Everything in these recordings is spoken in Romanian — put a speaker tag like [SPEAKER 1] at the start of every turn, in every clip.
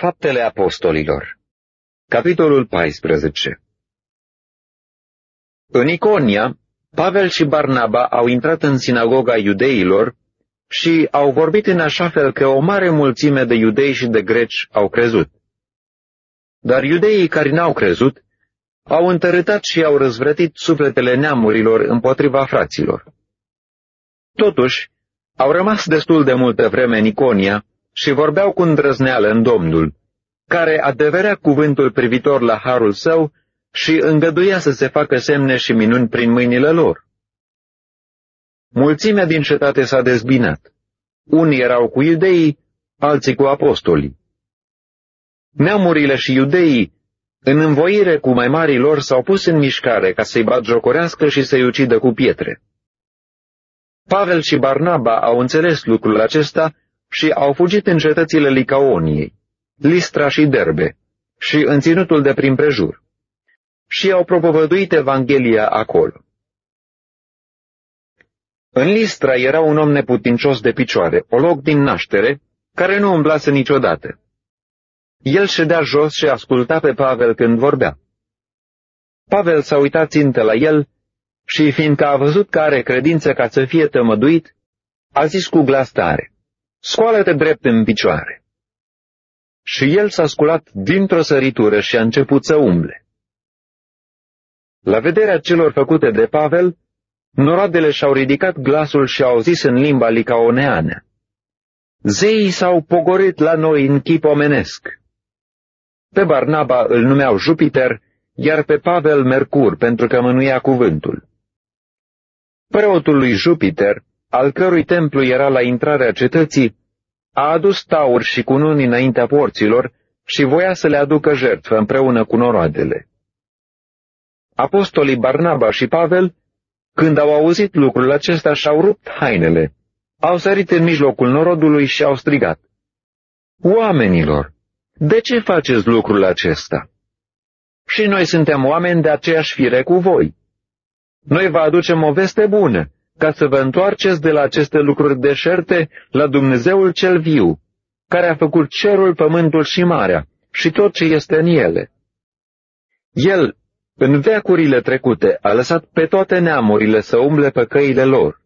[SPEAKER 1] Faptele Apostolilor Capitolul 14 În Iconia, Pavel și Barnaba au intrat în sinagoga iudeilor și au vorbit în așa fel că o mare mulțime de iudei și de greci au crezut. Dar iudeii care n-au crezut au întărâtat și au răzvrătit sufletele neamurilor împotriva fraților. Totuși, au rămas destul de multă vreme în Iconia și vorbeau cu îndrăzneală în Domnul, care adeverea cuvântul privitor la harul său și îngăduia să se facă semne și minuni prin mâinile lor. Mulțimea din cetate s-a dezbinat. Unii erau cu iudeii, alții cu apostolii. Neamurile și iudeii, în învoire cu mai marii lor, s-au pus în mișcare ca să-i batjocorească și să-i ucidă cu pietre. Pavel și Barnaba au înțeles lucrul acesta și au fugit în cetățile Licaoniei, Listra și Derbe, și în ținutul de prin prejur, și au propovăduit Evanghelia acolo. În Listra era un om neputincios de picioare, o loc din naștere, care nu umblase niciodată. El ședea jos și asculta pe Pavel când vorbea. Pavel s-a uitat țintă la el și, fiindcă a văzut că are credință ca să fie tămăduit, a zis cu glas tare, Scoală-te drept în picioare. Și el s-a sculat dintr-o săritură și a început să umble. La vederea celor făcute de Pavel, Noradele și-au ridicat glasul și au zis în limba licaoneană, Zeii s-au pogorit la noi în chip omenesc. Pe Barnaba îl numeau Jupiter, iar pe Pavel Mercur, pentru că mânuia cuvântul. Preotul lui Jupiter, al cărui templu era la intrarea cetății, a adus tauri și cununi înaintea porților și voia să le aducă jertfă împreună cu noroadele. Apostolii Barnaba și Pavel când au auzit lucrul acesta, și-au rupt hainele, au sărit în mijlocul norodului și au strigat. Oamenilor, de ce faceți lucrul acesta? Și noi suntem oameni de aceeași fire cu voi. Noi vă aducem o veste bună, ca să vă întoarceți de la aceste lucruri deșerte la Dumnezeul cel viu, care a făcut cerul, pământul și marea și tot ce este în ele. El în veacurile trecute a lăsat pe toate neamurile să umble pe căile lor.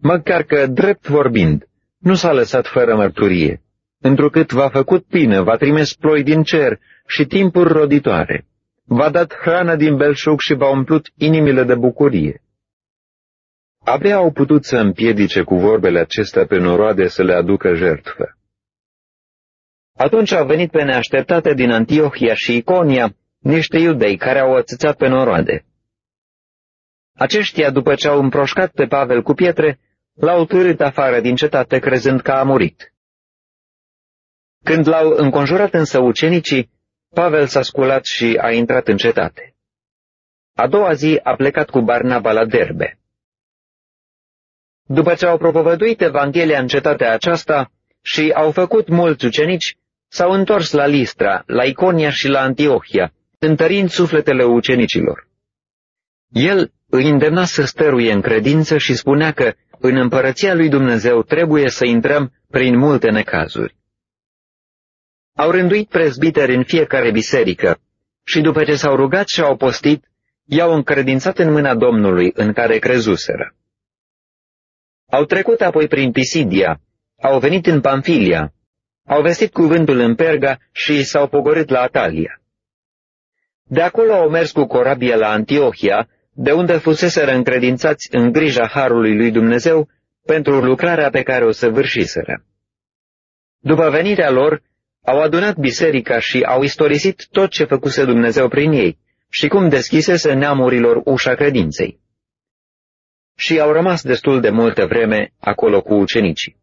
[SPEAKER 1] Măcar că, drept vorbind, nu s-a lăsat fără mărturie, întrucât v-a făcut bine, v-a trimis ploi din cer și timpuri roditoare, v-a dat hrană din belșug și v-a umplut inimile de bucurie. Abia au putut să împiedice cu vorbele acestea pe noroade să le aducă jertfă. Atunci au venit pe neașteptate din Antiohia și Iconia niște iudei care au atâțat pe noroade. Aceștia, după ce au împroșcat pe Pavel cu pietre, l-au târât afară din cetate crezând că a murit. Când l-au înconjurat însă ucenicii, Pavel s-a sculat și a intrat în cetate. A doua zi a plecat cu Barnaba la Derbe. După ce au propovăduit Evanghelia în cetatea aceasta și au făcut mulți ucenici, s-au întors la Listra, la Iconia și la Antiohia, întărind sufletele ucenicilor. El îi îndemna să stăruie în credință și spunea că în împărăția lui Dumnezeu trebuie să intrăm prin multe necazuri. Au rânduit prezbiteri în fiecare biserică și după ce s-au rugat și au postit, i-au încredințat în mâna Domnului în care crezuseră. Au trecut apoi prin Pisidia, au venit în Pamfilia, au vestit cuvântul în Perga și s-au pogorât la Atalia. De acolo au mers cu corabia la Antiohia, de unde fuseseră încredințați în grija Harului lui Dumnezeu pentru lucrarea pe care o săvârșiseră. După venirea lor, au adunat biserica și au istorisit tot ce făcuse Dumnezeu prin ei și cum deschisese neamurilor ușa credinței. Și au rămas destul de multă vreme acolo cu ucenicii.